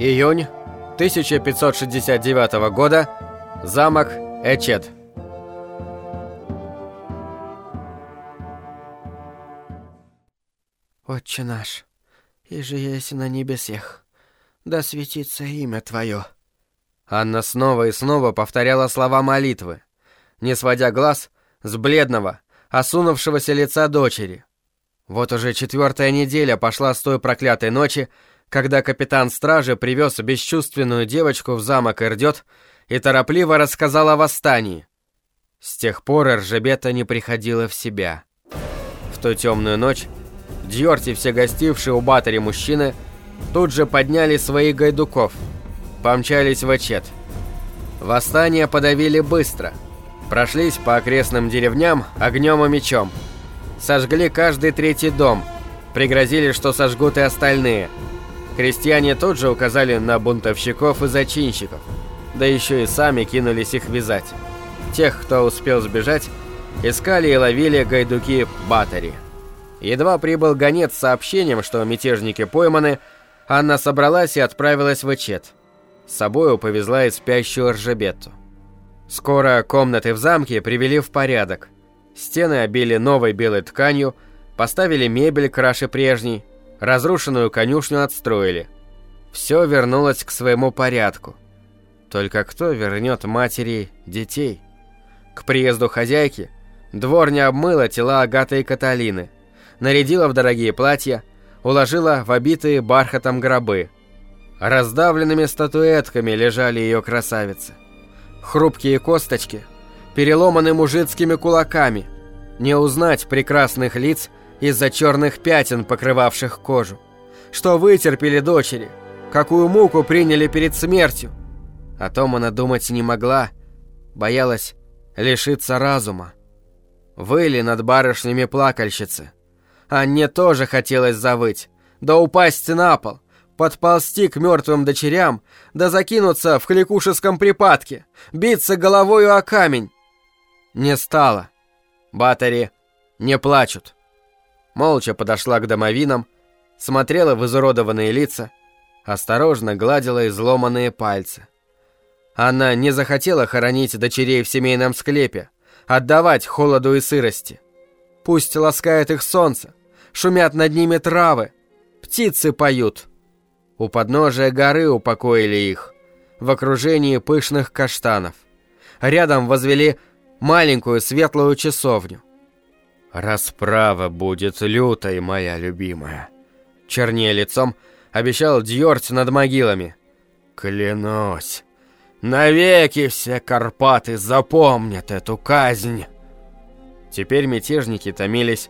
Июнь 1569 года. Замок Эчет. «Отче наш, и же есть на небесех, да светится имя Твое». Анна снова и снова повторяла слова молитвы, не сводя глаз с бледного, осунувшегося лица дочери. Вот уже четвертая неделя пошла с той проклятой ночи, когда капитан стражи привез бесчувственную девочку в замок Эрдет и торопливо рассказал о восстании. С тех пор Эржебета не приходила в себя. В ту темную ночь Дьорти, все гостившие у батари мужчины, тут же подняли своих гайдуков, помчались в Эчет. Восстание подавили быстро, прошлись по окрестным деревням огнем и мечом, сожгли каждый третий дом, пригрозили, что сожгут и остальные – Крестьяне тут же указали на бунтовщиков и зачинщиков, да еще и сами кинулись их вязать. Тех, кто успел сбежать, искали и ловили гайдуки Батари. Едва прибыл гонец с сообщением, что мятежники пойманы, Анна собралась и отправилась в Эчет. С собою повезла и спящую Ржебетту. Скоро комнаты в замке привели в порядок. Стены обили новой белой тканью, поставили мебель краше прежней, Разрушенную конюшню отстроили. Все вернулось к своему порядку. Только кто вернет матери детей? К приезду хозяйки дворня обмыла тела Агаты и Каталины, нарядила в дорогие платья, уложила в обитые бархатом гробы. Раздавленными статуэтками лежали ее красавицы. Хрупкие косточки, переломаны мужицкими кулаками. Не узнать прекрасных лиц из-за черных пятен, покрывавших кожу. Что вытерпели дочери, какую муку приняли перед смертью. О том она думать не могла, боялась лишиться разума. Выли над барышнями плакальщицы. Анне тоже хотелось завыть, да упасть на пол, подползти к мертвым дочерям, да закинуться в хликушеском припадке, биться головою о камень. Не стало. Батари не плачут молча подошла к домовинам, смотрела в изуродованные лица, осторожно гладила изломанные пальцы. Она не захотела хоронить дочерей в семейном склепе, отдавать холоду и сырости. Пусть ласкает их солнце, шумят над ними травы, птицы поют. У подножия горы упокоили их, в окружении пышных каштанов. Рядом возвели маленькую светлую часовню. «Расправа будет лютой, моя любимая», — чернее лицом обещал Дьорть над могилами. «Клянусь, навеки все Карпаты запомнят эту казнь». Теперь мятежники томились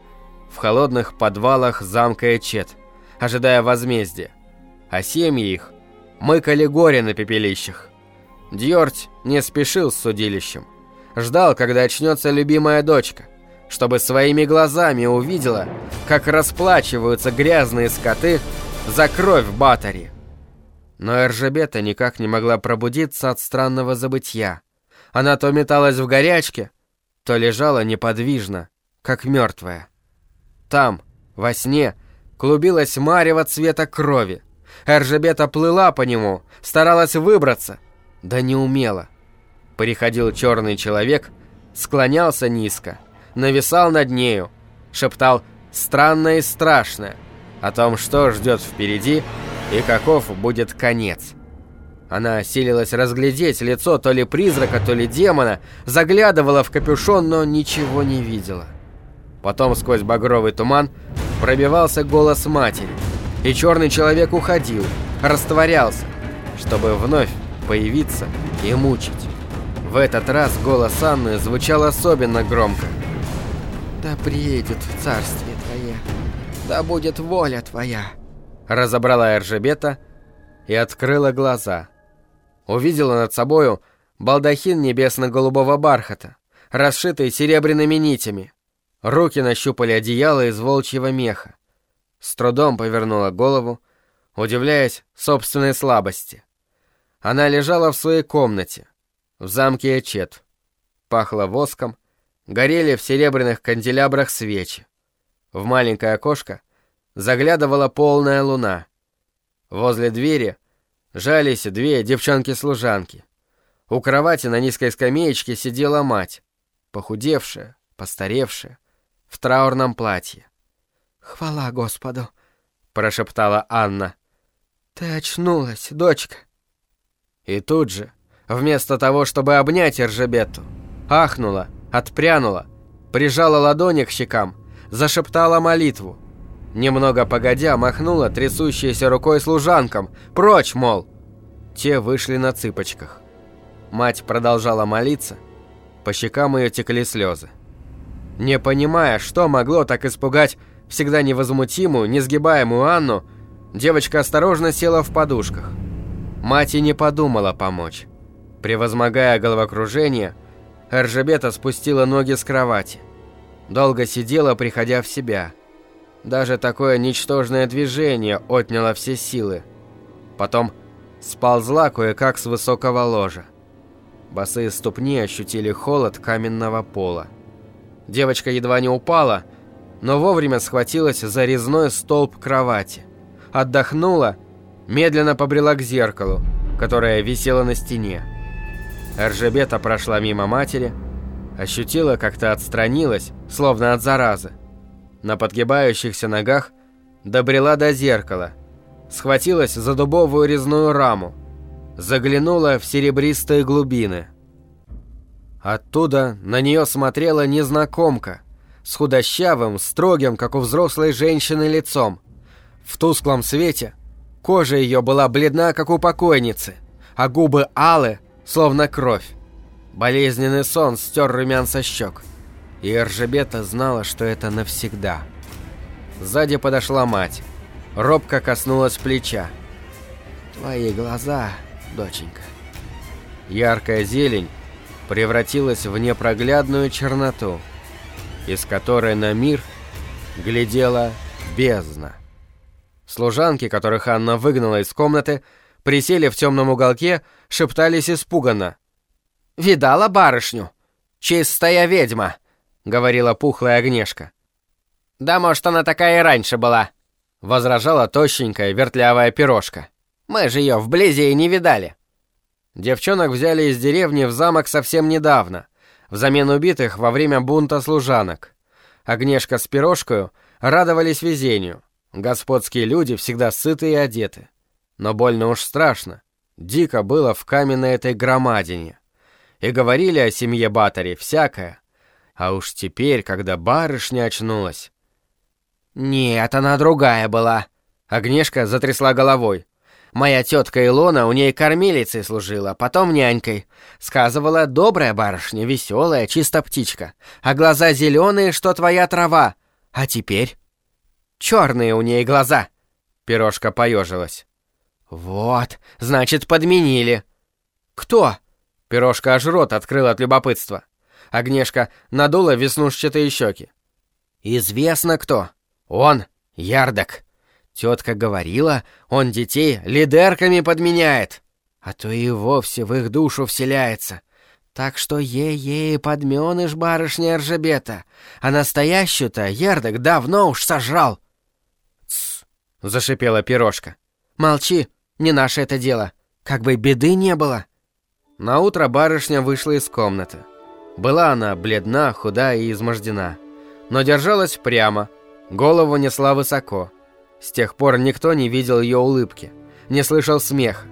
в холодных подвалах замка Эчет, ожидая возмездия, а семьи их мыкали горе на пепелищах. Дьорть не спешил с судилищем, ждал, когда очнется любимая дочка — чтобы своими глазами увидела, как расплачиваются грязные скоты за кровь Батари. Но Эржебета никак не могла пробудиться от странного забытья. Она то металась в горячке, то лежала неподвижно, как мертвая. Там, во сне, клубилась марево цвета крови. Эржебета плыла по нему, старалась выбраться, да не умела. Приходил черный человек, склонялся низко, нависал над нею, шептал странное и страшное о том, что ждет впереди и каков будет конец. Она осилилась разглядеть лицо то ли призрака, то ли демона, заглядывала в капюшон, но ничего не видела. Потом сквозь багровый туман пробивался голос матери, и черный человек уходил, растворялся, чтобы вновь появиться и мучить. В этот раз голос Анны звучал особенно громко – да приедет в царствие Твое, да будет воля Твоя. Разобрала Эржебета и открыла глаза. Увидела над собою балдахин небесно-голубого бархата, расшитый серебряными нитями. Руки нащупали одеяло из волчьего меха. С трудом повернула голову, удивляясь собственной слабости. Она лежала в своей комнате, в замке Эчет. Пахло воском, горели в серебряных канделябрах свечи. В маленькое окошко заглядывала полная луна. Возле двери Жались две девчонки-служанки. У кровати на низкой скамеечке сидела мать, похудевшая, постаревшая, в траурном платье. «Хвала Господу!» — прошептала Анна. «Ты очнулась, дочка!» И тут же, вместо того, чтобы обнять Эржебетту, ахнула, отпрянула, прижала ладони к щекам, зашептала молитву. Немного погодя, махнула трясущейся рукой служанкам. «Прочь, мол!» Те вышли на цыпочках. Мать продолжала молиться. По щекам ее текли слезы. Не понимая, что могло так испугать всегда невозмутимую, несгибаемую Анну, девочка осторожно села в подушках. Мать и не подумала помочь. Превозмогая головокружение, Эржебета спустила ноги с кровати. Долго сидела, приходя в себя. Даже такое ничтожное движение отняло все силы. Потом сползла кое-как с высокого ложа. Босые ступни ощутили холод каменного пола. Девочка едва не упала, но вовремя схватилась за резной столб кровати. Отдохнула, медленно побрела к зеркалу, которое висело на стене. Эржебета прошла мимо матери, ощутила, как-то отстранилась, словно от заразы. На подгибающихся ногах добрела до зеркала, схватилась за дубовую резную раму, заглянула в серебристые глубины. Оттуда на нее смотрела незнакомка с худощавым, строгим, как у взрослой женщины, лицом. В тусклом свете кожа ее была бледна, как у покойницы, а губы алы, словно кровь. Болезненный сон стер румян со щек. И Эржебета знала, что это навсегда. Сзади подошла мать. Робко коснулась плеча. «Твои глаза, доченька». Яркая зелень превратилась в непроглядную черноту, из которой на мир глядела бездна. Служанки, которых Анна выгнала из комнаты, присели в темном уголке, шептались испуганно. «Видала барышню? Чистая ведьма!» — говорила пухлая огнешка. «Да может, она такая и раньше была», — возражала тощенькая вертлявая пирожка. «Мы же ее вблизи и не видали». Девчонок взяли из деревни в замок совсем недавно, взамен убитых во время бунта служанок. Огнешка с пирожкою радовались везению. Господские люди всегда сыты и одеты. Но больно уж страшно. Дико было в каменной этой громадине. И говорили о семье Батари всякое. А уж теперь, когда барышня очнулась... «Нет, она другая была», — Огнешка затрясла головой. Моя тетка Илона у ней кормилицей служила, потом нянькой. Сказывала, добрая барышня, веселая, чисто птичка. А глаза зеленые, что твоя трава. А теперь? Черные у ней глаза. Пирожка поежилась. Вот, значит, подменили. Кто? Пирожка аж рот открыл от любопытства. Огнешка надула веснушчатые щеки. Известно кто. Он, Ярдок. Тетка говорила, он детей лидерками подменяет, а то и вовсе в их душу вселяется. Так что ей-ей подменыш барышня Ржебета, а настоящую-то Ердок давно уж сожрал. «Тсс!» — зашипела пирожка. «Молчи, не наше это дело, как бы беды не было». Наутро барышня вышла из комнаты. Была она бледна, худа и измождена, но держалась прямо, голову несла высоко — с тех пор никто не видел ее улыбки, не слышал смеха.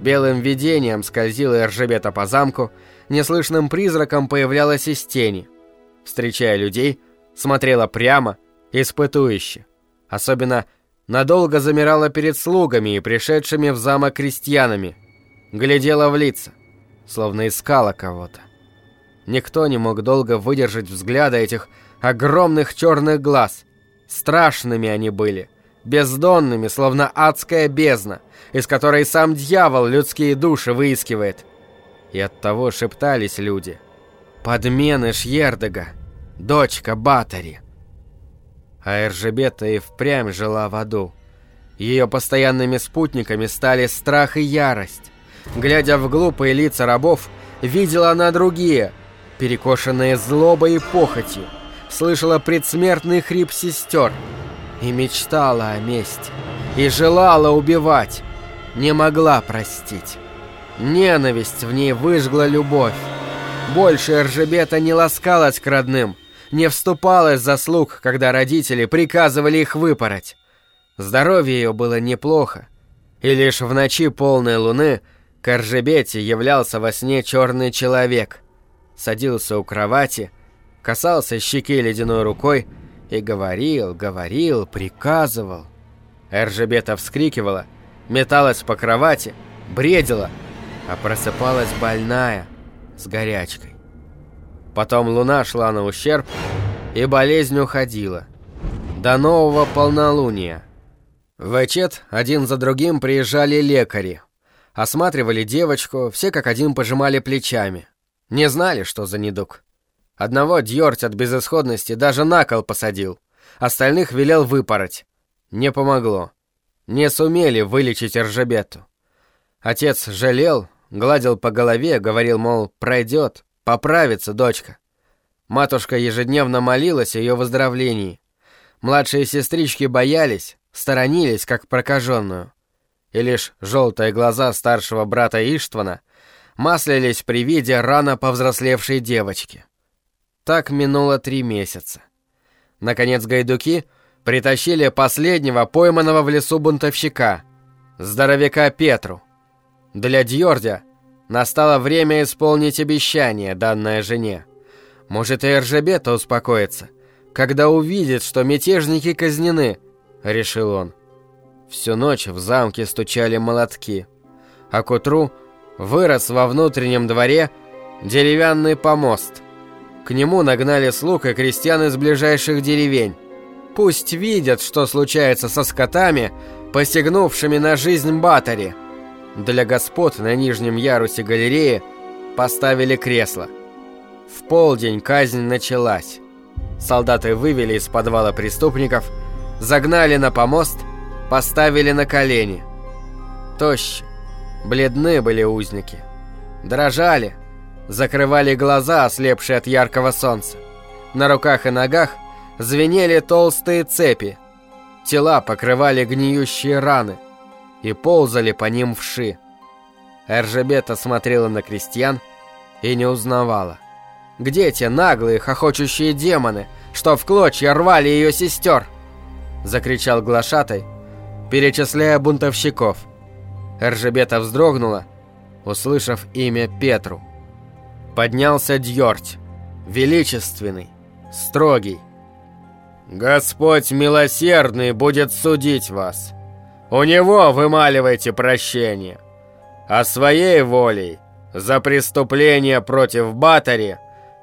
Белым видением скользила Эржебета по замку, неслышным призраком появлялась из тени. Встречая людей, смотрела прямо, испытующе. Особенно надолго замирала перед слугами и пришедшими в замок крестьянами. Глядела в лица, словно искала кого-то. Никто не мог долго выдержать взгляда этих огромных черных глаз. Страшными они были — бездонными, словно адская бездна, из которой сам дьявол людские души выискивает. И оттого шептались люди. «Подмены Шьердега, дочка Батари». А Эржебета и впрямь жила в аду. Ее постоянными спутниками стали страх и ярость. Глядя в глупые лица рабов, видела она другие, перекошенные злобой и похотью. Слышала предсмертный хрип сестер — и мечтала о мести, и желала убивать. не могла простить. Ненависть в ней выжгла любовь. Больше Эржебета не ласкалась к родным, не вступалась за слуг, когда родители приказывали их выпороть. Здоровье ее было неплохо, и лишь в ночи полной луны к являлся во сне черный человек. Садился у кровати, касался щеки ледяной рукой и говорил, говорил, приказывал. Эржебета вскрикивала, металась по кровати, бредила, а просыпалась больная, с горячкой. Потом луна шла на ущерб, и болезнь уходила. До нового полнолуния. В Эчет один за другим приезжали лекари. Осматривали девочку, все как один пожимали плечами. Не знали, что за недуг. Одного дьорть от безысходности даже на кол посадил. Остальных велел выпороть. Не помогло. Не сумели вылечить Ржебету. Отец жалел, гладил по голове, говорил, мол, пройдет, поправится дочка. Матушка ежедневно молилась о ее выздоровлении. Младшие сестрички боялись, сторонились, как прокаженную. И лишь желтые глаза старшего брата Иштвана маслились при виде рано повзрослевшей девочки. Так минуло три месяца. Наконец гайдуки притащили последнего пойманного в лесу бунтовщика, здоровяка Петру. Для Дьордя настало время исполнить обещание, данное жене. Может, и Эржебета успокоится, когда увидит, что мятежники казнены, решил он. Всю ночь в замке стучали молотки, а к утру вырос во внутреннем дворе деревянный помост. К нему нагнали слуг и крестьян из ближайших деревень. Пусть видят, что случается со скотами, посягнувшими на жизнь Батари. Для господ на нижнем ярусе галереи поставили кресло. В полдень казнь началась. Солдаты вывели из подвала преступников, загнали на помост, поставили на колени. Тощи, бледны были узники. Дрожали, закрывали глаза, ослепшие от яркого солнца. На руках и ногах звенели толстые цепи. Тела покрывали гниющие раны – и ползали по ним вши. Эржебета смотрела на крестьян и не узнавала. Где те наглые, хохочущие демоны, что в клочья рвали ее сестер? Закричал глашатай, перечисляя бунтовщиков. Эржебета вздрогнула, услышав имя Петру. Поднялся Дьорть, величественный, строгий. «Господь милосердный будет судить вас», у него вымаливайте прощение. А своей волей за преступление против Батари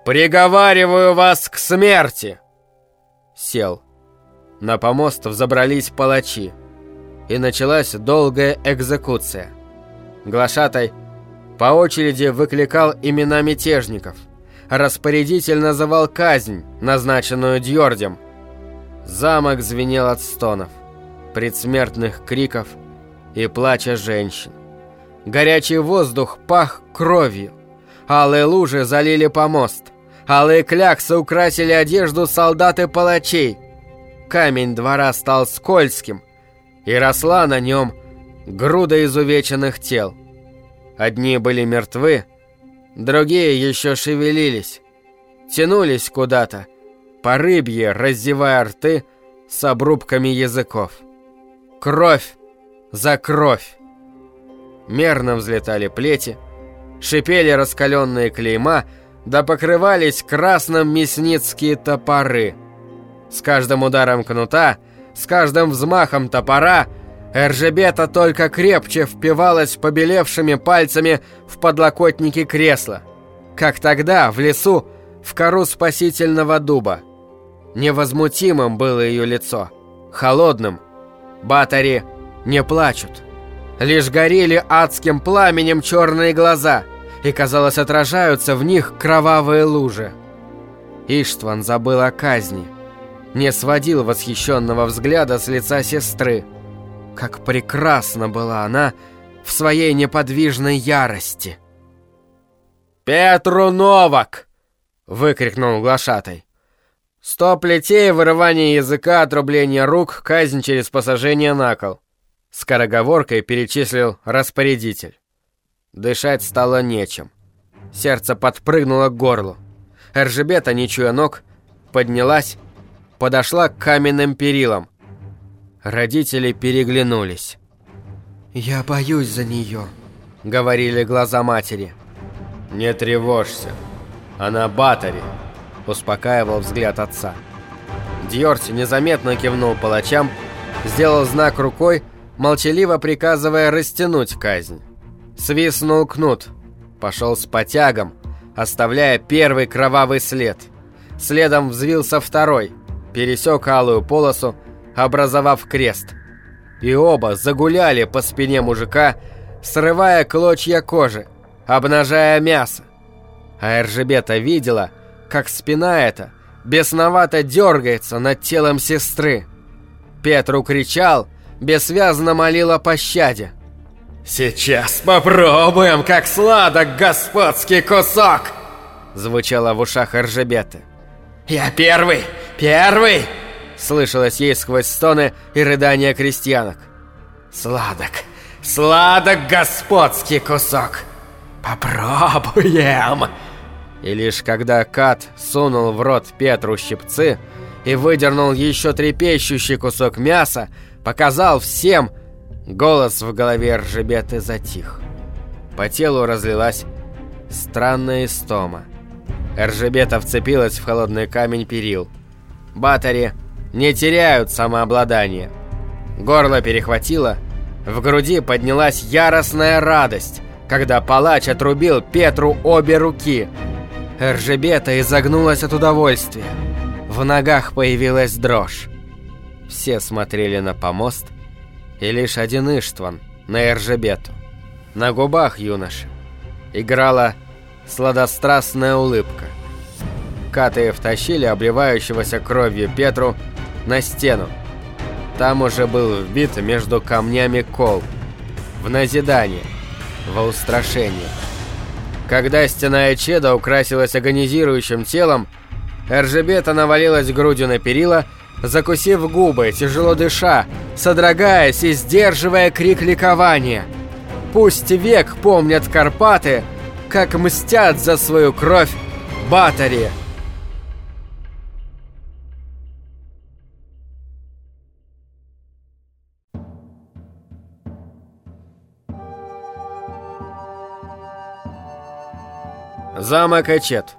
приговариваю вас к смерти!» Сел. На помост взобрались палачи. И началась долгая экзекуция. Глашатай по очереди выкликал имена мятежников. Распорядитель называл казнь, назначенную Дьордем. Замок звенел от стонов предсмертных криков и плача женщин. Горячий воздух пах кровью. Алые лужи залили помост. Алые кляксы украсили одежду солдат и палачей. Камень двора стал скользким, и росла на нем груда изувеченных тел. Одни были мертвы, другие еще шевелились, тянулись куда-то, по рыбье раздевая рты с обрубками языков. Кровь за кровь. Мерно взлетали плети, шипели раскаленные клейма, да покрывались красным мясницкие топоры. С каждым ударом кнута, с каждым взмахом топора Эржебета только крепче впивалась побелевшими пальцами в подлокотники кресла, как тогда, в лесу, в кору спасительного дуба. Невозмутимым было ее лицо, холодным, Батари не плачут. Лишь горели адским пламенем черные глаза, и, казалось, отражаются в них кровавые лужи. Иштван забыл о казни, не сводил восхищенного взгляда с лица сестры. Как прекрасна была она в своей неподвижной ярости. «Петру Новак!» — выкрикнул глашатай. Сто плетей, вырывание языка, отрубление рук, казнь через посажение на кол. Скороговоркой перечислил распорядитель. Дышать стало нечем. Сердце подпрыгнуло к горлу. Эржебета, не чуя ног, поднялась, подошла к каменным перилам. Родители переглянулись. «Я боюсь за нее», — говорили глаза матери. «Не тревожься, она Батари», — успокаивал взгляд отца. Дьорти незаметно кивнул палачам, сделал знак рукой, молчаливо приказывая растянуть казнь. Свистнул кнут, пошел с потягом, оставляя первый кровавый след. Следом взвился второй, пересек алую полосу, образовав крест. И оба загуляли по спине мужика, срывая клочья кожи, обнажая мясо. А Эржебета видела, как спина эта бесновато дергается над телом сестры. Петру кричал, бессвязно молил о пощаде. «Сейчас попробуем, как сладок господский кусок!» Звучало в ушах Эржебеты. «Я первый! Первый!» Слышалось ей сквозь стоны и рыдания крестьянок. «Сладок! Сладок господский кусок! Попробуем!» И лишь когда Кат сунул в рот Петру щипцы и выдернул еще трепещущий кусок мяса, показал всем, голос в голове Ржебеты затих. По телу разлилась странная истома. Эржебета вцепилась в холодный камень перил. Батари не теряют самообладание. Горло перехватило, в груди поднялась яростная радость, когда палач отрубил Петру обе руки – Эржебета изогнулась от удовольствия. В ногах появилась дрожь. Все смотрели на помост, и лишь один Иштван на Эржебету. На губах юноши играла сладострастная улыбка. Каты втащили обливающегося кровью Петру на стену. Там уже был вбит между камнями кол. В назидание, во устрашение. Когда стена Эчеда украсилась агонизирующим телом, Эржебета навалилась грудью на перила, закусив губы, тяжело дыша, содрогаясь и сдерживая крик ликования. Пусть век помнят Карпаты, как мстят за свою кровь Батари. Замок Эчет.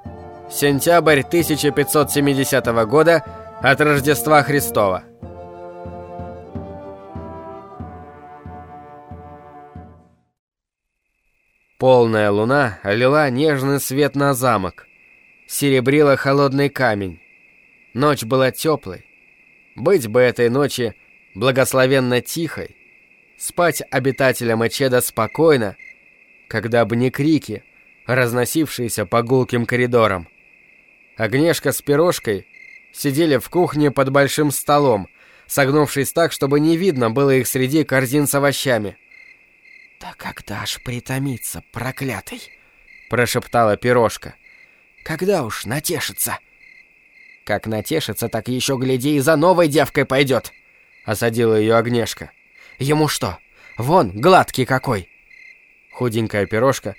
Сентябрь 1570 года от Рождества Христова. Полная луна лила нежный свет на замок. Серебрила холодный камень. Ночь была теплой. Быть бы этой ночи благословенно тихой. Спать обитателям Эчеда спокойно, когда бы не крики — разносившиеся по гулким коридорам. Агнешка с пирожкой сидели в кухне под большим столом, согнувшись так, чтобы не видно было их среди корзин с овощами. «Да когда ж притомиться, проклятый!» — прошептала пирожка. «Когда уж натешится?» «Как натешится, так еще гляди и за новой девкой пойдет!» — осадила ее Агнешка. «Ему что? Вон, гладкий какой!» Худенькая пирожка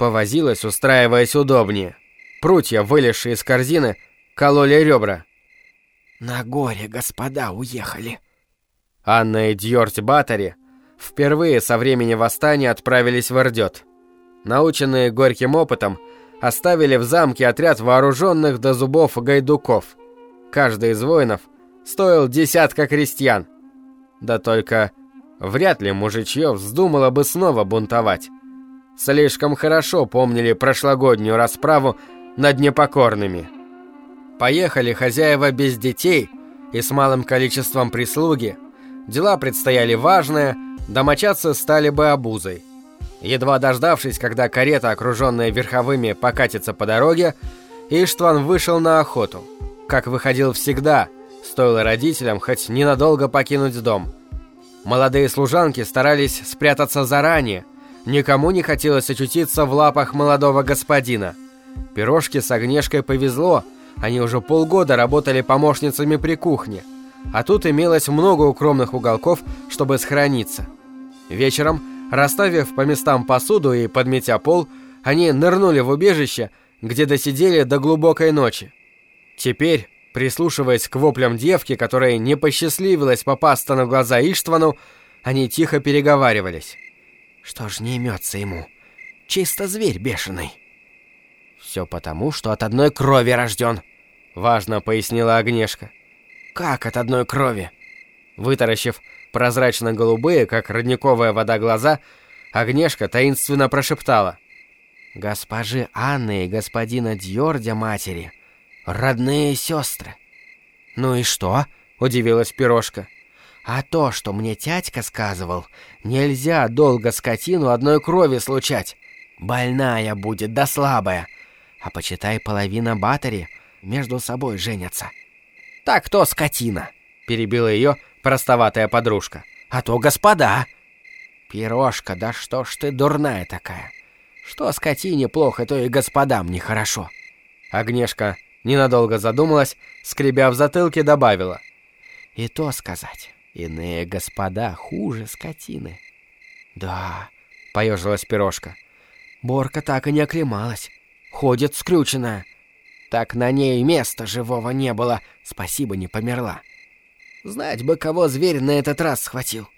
Повозилась, устраиваясь удобнее. Прутья, вылезшие из корзины, кололи ребра. «На горе господа уехали». Анна и Дьорти Баттери впервые со времени восстания отправились в Ордет. Наученные горьким опытом, оставили в замке отряд вооруженных до зубов гайдуков. Каждый из воинов стоил десятка крестьян. Да только вряд ли мужичье вздумало бы снова бунтовать слишком хорошо помнили прошлогоднюю расправу над непокорными. Поехали хозяева без детей и с малым количеством прислуги. Дела предстояли важные, домочадцы стали бы обузой. Едва дождавшись, когда карета, окруженная верховыми, покатится по дороге, Иштван вышел на охоту. Как выходил всегда, стоило родителям хоть ненадолго покинуть дом. Молодые служанки старались спрятаться заранее, Никому не хотелось очутиться в лапах молодого господина. Пирожке с огнешкой повезло, они уже полгода работали помощницами при кухне. А тут имелось много укромных уголков, чтобы сохраниться. Вечером, расставив по местам посуду и подметя пол, они нырнули в убежище, где досидели до глубокой ночи. Теперь, прислушиваясь к воплям девки, которой не посчастливилось попасться на глаза Иштвану, они тихо переговаривались. «Что ж не имется ему? Чисто зверь бешеный». «Все потому, что от одной крови рожден», — важно пояснила Агнешка. «Как от одной крови?» Вытаращив прозрачно-голубые, как родниковая вода, глаза, Агнешка таинственно прошептала. «Госпожи Анны и господина Дьордя матери, родные сестры». «Ну и что?» — удивилась Пирожка. «А то, что мне тятька сказывал, нельзя долго скотину одной крови случать. Больная будет, да слабая. А почитай, половина батари между собой женятся». «Так кто скотина?» — перебила ее простоватая подружка. «А то господа!» «Пирожка, да что ж ты дурная такая? Что скотине плохо, то и господам нехорошо». Агнешка ненадолго задумалась, скребя в затылке, добавила. «И то сказать, иные господа хуже скотины». «Да», — поежилась пирожка. «Борка так и не оклемалась. Ходит скрюченная. Так на ней места живого не было, спасибо не померла. Знать бы, кого зверь на этот раз схватил.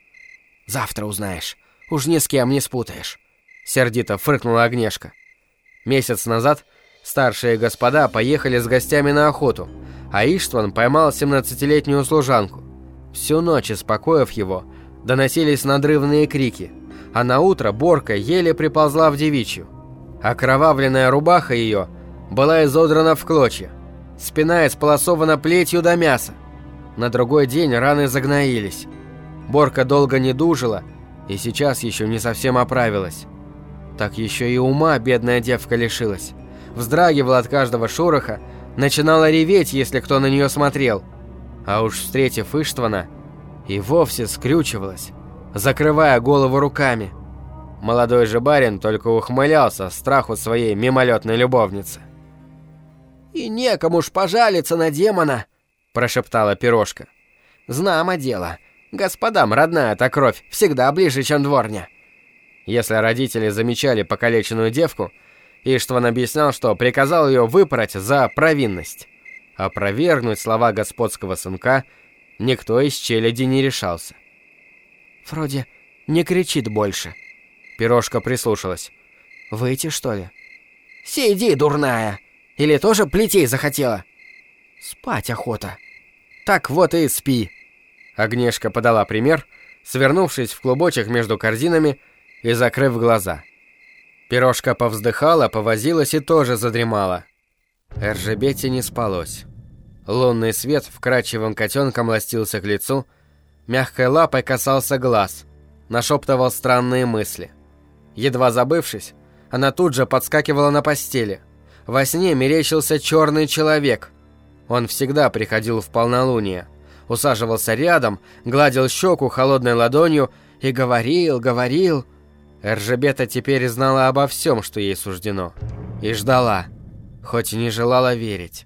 Завтра узнаешь. Уж ни с кем не спутаешь. Сердито фыркнула Огнешка. Месяц назад старшие господа поехали с гостями на охоту, а Иштван поймал 17-летнюю служанку. Всю ночь, успокоив его, доносились надрывные крики, а на утро Борка еле приползла в девичью. Окровавленная рубаха ее была изодрана в клочья, спина исполосована плетью до мяса. На другой день раны загноились. Борка долго не дужила и сейчас еще не совсем оправилась. Так еще и ума бедная девка лишилась. Вздрагивала от каждого шороха, начинала реветь, если кто на нее смотрел. А уж встретив Иштвана, и вовсе скрючивалась, закрывая голову руками. Молодой же барин только ухмылялся страху своей мимолетной любовницы. «И некому ж пожалиться на демона!» — прошептала пирожка. «Знамо дело. Господам родная-то кровь всегда ближе, чем дворня». Если родители замечали покалеченную девку, Иштван объяснял, что приказал ее выпороть за провинность. Опровергнуть слова господского сынка никто из челяди не решался. «Вроде не кричит больше». Пирожка прислушалась. «Выйти, что ли?» «Сиди, дурная! Или тоже плетей захотела?» «Спать охота». Так вот и спи. Огнешка подала пример, свернувшись в клубочек между корзинами и закрыв глаза. Пирожка повздыхала, повозилась и тоже задремала. Эржебете не спалось. Лунный свет вкрадчивым котенком ластился к лицу, мягкой лапой касался глаз, нашептывал странные мысли. Едва забывшись, она тут же подскакивала на постели. Во сне мерещился черный человек — он всегда приходил в полнолуние, усаживался рядом, гладил щеку холодной ладонью и говорил, говорил. Эржебета теперь знала обо всем, что ей суждено. И ждала, хоть и не желала верить.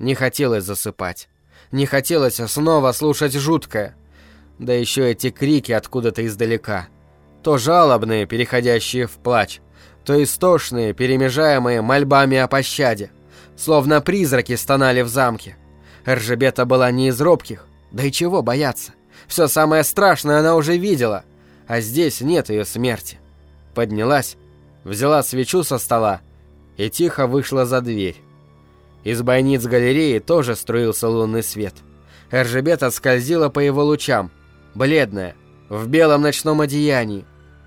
Не хотелось засыпать. Не хотелось снова слушать жуткое. Да еще эти крики откуда-то издалека. То жалобные, переходящие в плач, то истошные, перемежаемые мольбами о пощаде словно призраки стонали в замке. Эржебета была не из робких, да и чего бояться. Все самое страшное она уже видела, а здесь нет ее смерти. Поднялась, взяла свечу со стола и тихо вышла за дверь. Из бойниц галереи тоже струился лунный свет. Эржебета скользила по его лучам, бледная, в белом ночном одеянии.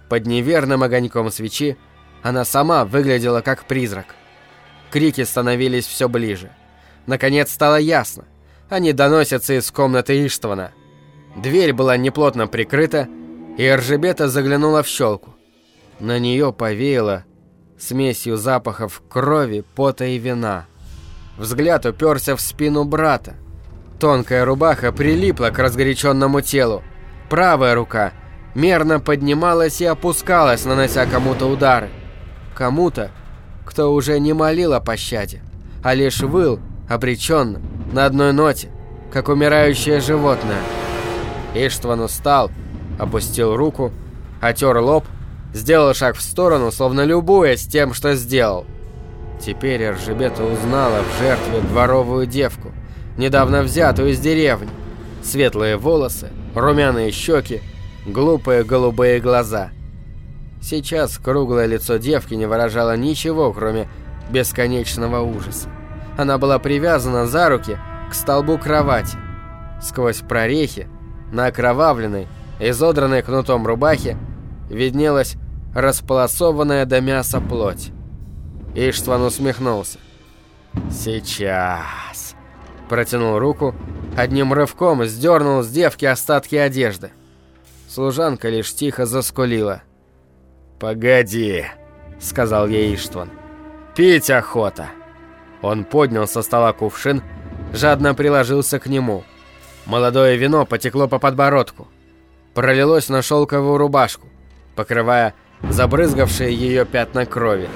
Под неверным огоньком свечи она сама выглядела как призрак. Крики становились все ближе. Наконец стало ясно. Они доносятся из комнаты Иштвана. Дверь была неплотно прикрыта, и Эржебета заглянула в щелку. На нее повеяло смесью запахов крови, пота и вина. Взгляд уперся в спину брата. Тонкая рубаха прилипла к разгоряченному телу. Правая рука мерно поднималась и опускалась, нанося кому-то удары. Кому-то, кто уже не молил о пощаде, а лишь выл, обреченно, на одной ноте, как умирающее животное. Иштван устал, опустил руку, отер лоб, сделал шаг в сторону, словно любуясь тем, что сделал. Теперь Эржебета узнала в жертве дворовую девку, недавно взятую из деревни. Светлые волосы, румяные щеки, глупые голубые глаза. Сейчас круглое лицо девки не выражало ничего, кроме бесконечного ужаса. Она была привязана за руки к столбу кровати. Сквозь прорехи, на окровавленной, изодранной кнутом рубахе, виднелась располосованная до мяса плоть. Иштван усмехнулся. «Сейчас!» Протянул руку, одним рывком сдернул с девки остатки одежды. Служанка лишь тихо заскулила. «Погоди!» — сказал ей Иштван. «Пить охота!» Он поднял со стола кувшин, жадно приложился к нему. Молодое вино потекло по подбородку. Пролилось на шелковую рубашку, покрывая забрызгавшие ее пятна крови.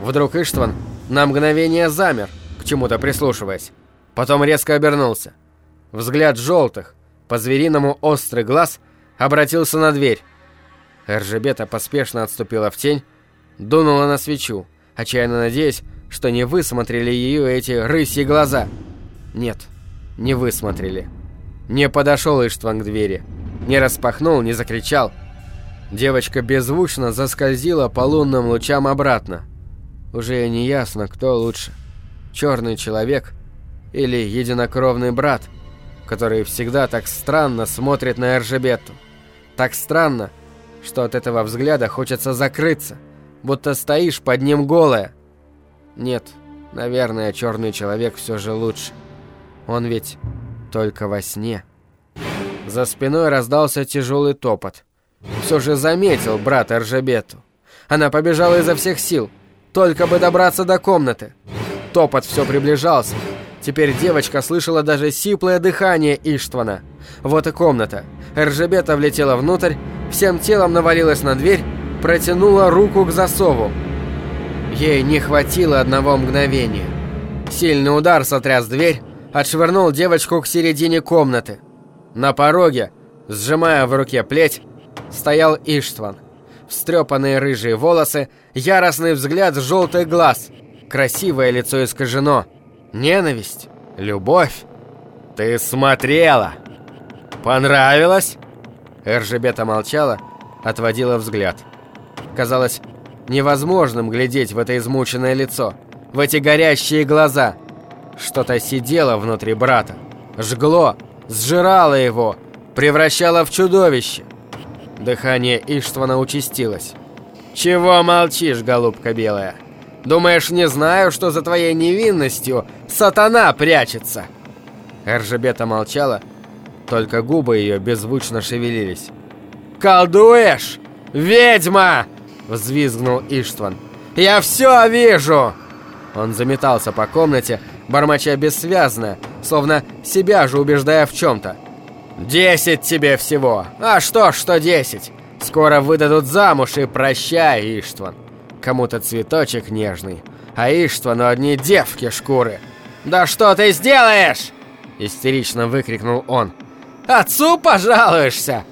Вдруг Иштван на мгновение замер, к чему-то прислушиваясь. Потом резко обернулся. Взгляд желтых, по-звериному острый глаз обратился на дверь. Эржебета поспешно отступила в тень, дунула на свечу, отчаянно надеясь, что не высмотрели ее эти рысьи глаза. Нет, не высмотрели. Не подошел Иштван к двери, не распахнул, не закричал. Девочка беззвучно заскользила по лунным лучам обратно. Уже не ясно, кто лучше. Черный человек или единокровный брат, который всегда так странно смотрит на Эржебетту. Так странно, что от этого взгляда хочется закрыться, будто стоишь под ним голая. Нет, наверное, черный человек все же лучше. Он ведь только во сне. За спиной раздался тяжелый топот. Все же заметил брат Эржебету. Она побежала изо всех сил, только бы добраться до комнаты. Топот все приближался. Теперь девочка слышала даже сиплое дыхание Иштвана. Вот и комната. Эржебета влетела внутрь, всем телом навалилась на дверь, протянула руку к засову. Ей не хватило одного мгновения. Сильный удар сотряс дверь, отшвырнул девочку к середине комнаты. На пороге, сжимая в руке плеть, стоял Иштван. Встрепанные рыжие волосы, яростный взгляд желтый глаз, красивое лицо искажено — Ненависть? Любовь? Ты смотрела? Понравилось? Эржебета молчала, отводила взгляд. Казалось невозможным глядеть в это измученное лицо, в эти горящие глаза. Что-то сидело внутри брата, жгло, сжирало его, превращало в чудовище. Дыхание Иштвана участилось. «Чего молчишь, голубка белая?» Думаешь, не знаю, что за твоей невинностью сатана прячется?» Эржебета молчала, только губы ее беззвучно шевелились. «Колдуешь? Ведьма!» — взвизгнул Иштван. «Я все вижу!» Он заметался по комнате, бормоча бессвязно, словно себя же убеждая в чем-то. «Десять тебе всего! А что, что десять? Скоро выдадут замуж и прощай, Иштван!» Кому-то цветочек нежный, а Иштвану одни девки шкуры. «Да что ты сделаешь?» Истерично выкрикнул он. «Отцу пожалуешься!»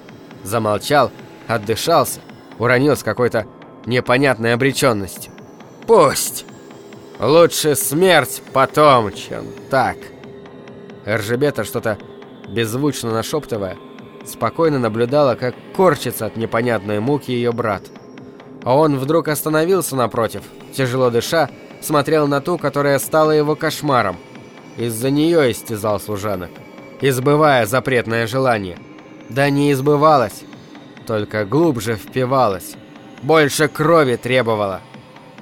Замолчал, отдышался, уронил с какой-то непонятной обреченностью. «Пусть! Лучше смерть потом, чем так!» Эржебета что-то беззвучно нашептывая, спокойно наблюдала, как корчится от непонятной муки ее брат. А он вдруг остановился напротив, тяжело дыша, смотрел на ту, которая стала его кошмаром. Из-за нее истязал служанок, избывая запретное желание. Да не избывалось, только глубже впивалось, больше крови требовала.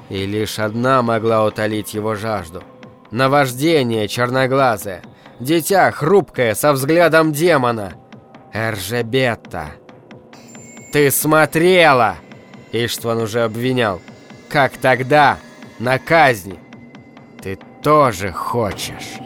И лишь одна могла утолить его жажду. Наваждение черноглазое, дитя хрупкое со взглядом демона. Эржебетта. «Ты смотрела!» Иштван уже обвинял. «Как тогда? На казни!» «Ты тоже хочешь!»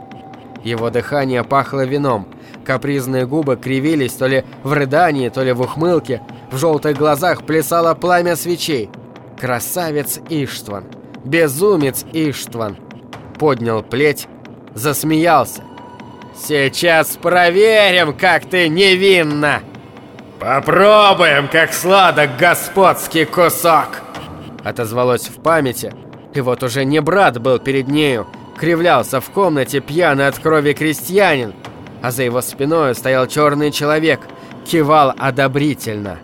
Его дыхание пахло вином. Капризные губы кривились то ли в рыдании, то ли в ухмылке. В желтых глазах плясало пламя свечей. Красавец Иштван. Безумец Иштван. Поднял плеть, засмеялся. «Сейчас проверим, как ты невинна!» «Попробуем, как сладок господский кусок!» Отозвалось в памяти, и вот уже не брат был перед нею, кривлялся в комнате пьяный от крови крестьянин, а за его спиной стоял черный человек, кивал одобрительно.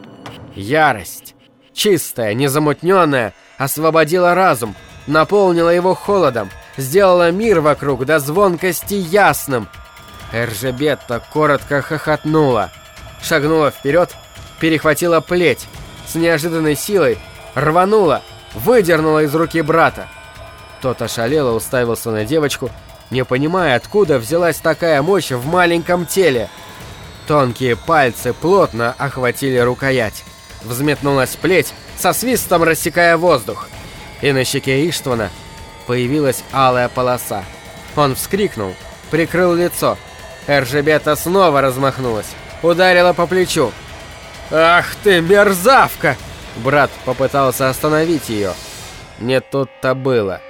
Ярость, чистая, незамутненная, освободила разум, наполнила его холодом, сделала мир вокруг до звонкости ясным. Эржебетта коротко хохотнула – шагнула вперед, перехватила плеть, с неожиданной силой рванула, выдернула из руки брата. Тот ошалело уставился на девочку, не понимая, откуда взялась такая мощь в маленьком теле. Тонкие пальцы плотно охватили рукоять. Взметнулась плеть, со свистом рассекая воздух. И на щеке Иштвана появилась алая полоса. Он вскрикнул, прикрыл лицо. Эржебета снова размахнулась ударила по плечу. «Ах ты, мерзавка!» Брат попытался остановить ее. Не тут-то было.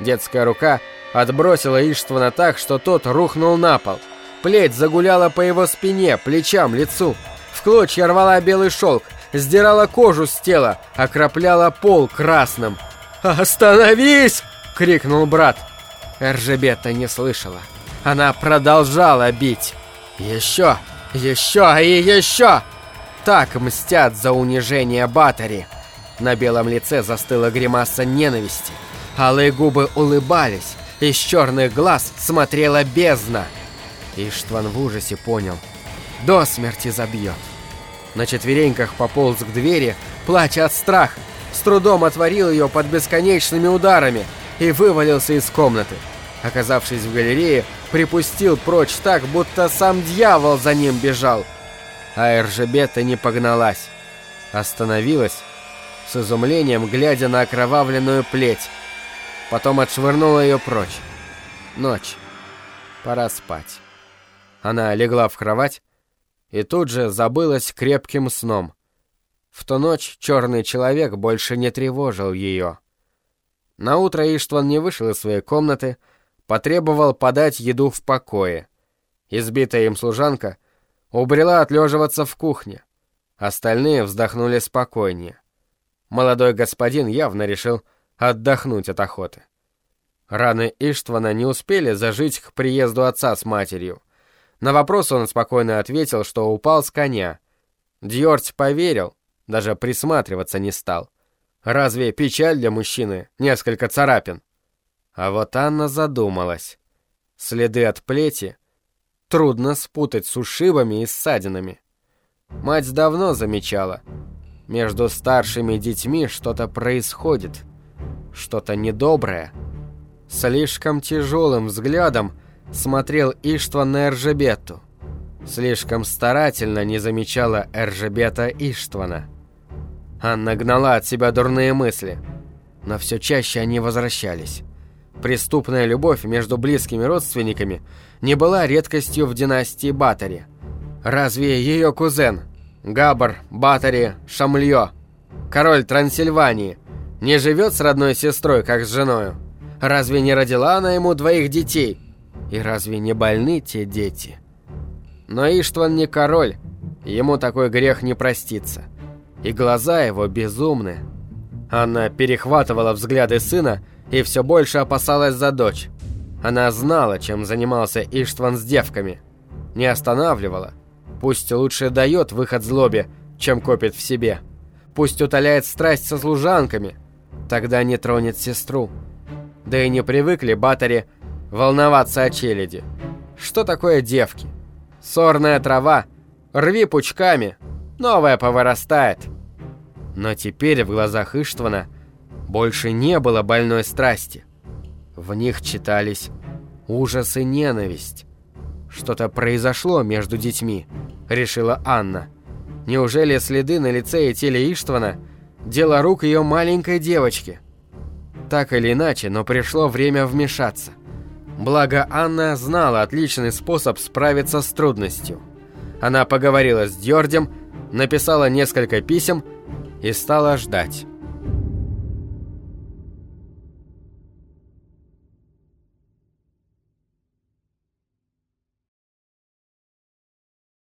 Детская рука отбросила Иштвана так, что тот рухнул на пол. Плеть загуляла по его спине, плечам, лицу. В клочья рвала белый шелк, сдирала кожу с тела, окропляла пол красным. «Остановись!» — крикнул брат. Эржебета не слышала. Она продолжала бить. «Еще!» Еще и еще! Так мстят за унижение Батари. На белом лице застыла гримаса ненависти. Алые губы улыбались, из черных глаз смотрела бездна. Иштван в ужасе понял. До смерти забьет. На четвереньках пополз к двери, плача от страха. С трудом отворил ее под бесконечными ударами и вывалился из комнаты. Оказавшись в галерее, припустил прочь так, будто сам дьявол за ним бежал. А Эржебета не погналась. Остановилась, с изумлением глядя на окровавленную плеть. Потом отшвырнула ее прочь. Ночь. Пора спать. Она легла в кровать и тут же забылась крепким сном. В ту ночь черный человек больше не тревожил ее. Наутро Иштван не вышел из своей комнаты, потребовал подать еду в покое. Избитая им служанка убрела отлеживаться в кухне. Остальные вздохнули спокойнее. Молодой господин явно решил отдохнуть от охоты. Раны Иштвана не успели зажить к приезду отца с матерью. На вопрос он спокойно ответил, что упал с коня. Дьорть поверил, даже присматриваться не стал. Разве печаль для мужчины несколько царапин? А вот Анна задумалась. Следы от плети трудно спутать с ушибами и ссадинами. Мать давно замечала. Между старшими детьми что-то происходит. Что-то недоброе. Слишком тяжелым взглядом смотрел Иштван на Эржебетту. Слишком старательно не замечала Эржебета Иштвана. Анна гнала от себя дурные мысли, но все чаще они возвращались. Преступная любовь между близкими родственниками не была редкостью в династии Батари. Разве ее кузен, Габар, Батари, Шамльо, король Трансильвании, не живет с родной сестрой, как с женою? Разве не родила она ему двоих детей? И разве не больны те дети? Но Иштван не король, ему такой грех не простится. И глаза его безумны. Она перехватывала взгляды сына и все больше опасалась за дочь. Она знала, чем занимался Иштван с девками. Не останавливала. Пусть лучше дает выход злобе, чем копит в себе. Пусть утоляет страсть со служанками, тогда не тронет сестру. Да и не привыкли Батари волноваться о челяди. Что такое девки? Сорная трава, рви пучками, новая повырастает. Но теперь в глазах Иштвана больше не было больной страсти. В них читались ужас и ненависть. Что-то произошло между детьми, решила Анна. Неужели следы на лице и теле Иштвана – дело рук ее маленькой девочки? Так или иначе, но пришло время вмешаться. Благо Анна знала отличный способ справиться с трудностью. Она поговорила с Дьордем, написала несколько писем и стала ждать.